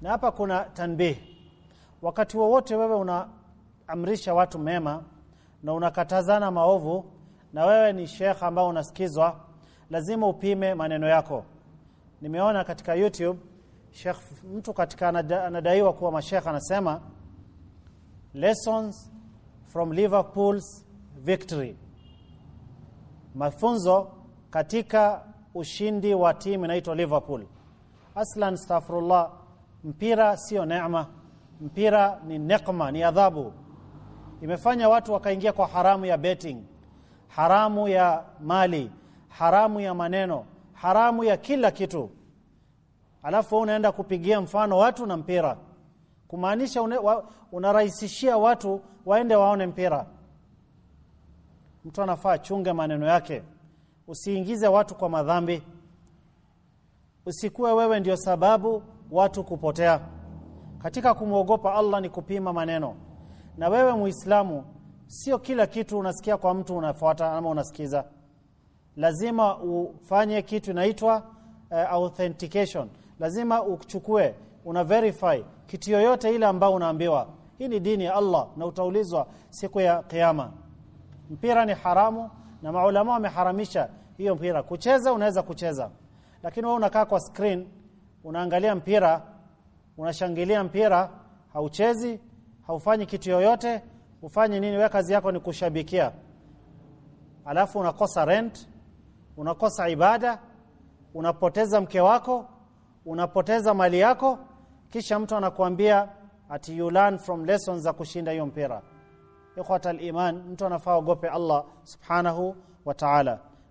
na hapa kuna tanbih wakati wowote wewe unaamrisha watu mema na unakatazana maovu na wewe ni shekh ambao unasikizwa lazima upime maneno yako. Nimeona katika youtube shekh mtu katika anadaiwa kuwa mashekh anasema lessons from liverpool's victory. Mafunzo katika ushindi wa timu inaitwa liverpool. Aslan astaghfirullah mpira sio neema. Mpira ni nekma ni adhabu. Imefanya watu wakaingia kwa haramu ya betting haramu ya mali haramu ya maneno haramu ya kila kitu. Alafu unaenda kupigia mfano watu na mpira. Kumaanisha unarahisishia watu waende waone mpira. Mtu anafaa chunge maneno yake. Usiingize watu kwa madhambi. Usikuwe wewe ndio sababu watu kupotea. Katika kumwogopa Allah ni kupima maneno. Na wewe muislamu sio kila kitu unasikia kwa mtu unafuata ama unasikiza. Lazima ufanye kitu inaitwa uh, authentication. Lazima uchukue una verify kitu yoyote ile ambayo unaambiwa. Hii ni dini ya Allah na utaulizwa siku ya kiyama. Mpira ni haramu na maulama wameharamisha hiyo mpira. Kucheza unaweza kucheza. Lakini wewe unakaa kwa screen unaangalia mpira unashangilia mpira hauchezi haufanyi kitu yoyote ufanye nini wewe kazi yako ni kushabikia. Alafu unakosa rent unakosa ibada unapoteza mke wako unapoteza mali yako kisha mtu anakuambia ati you learn from lessons za kushinda hiyo mpira. Ikhwata iman mtu anafaa ogope Allah subhanahu wa ta'ala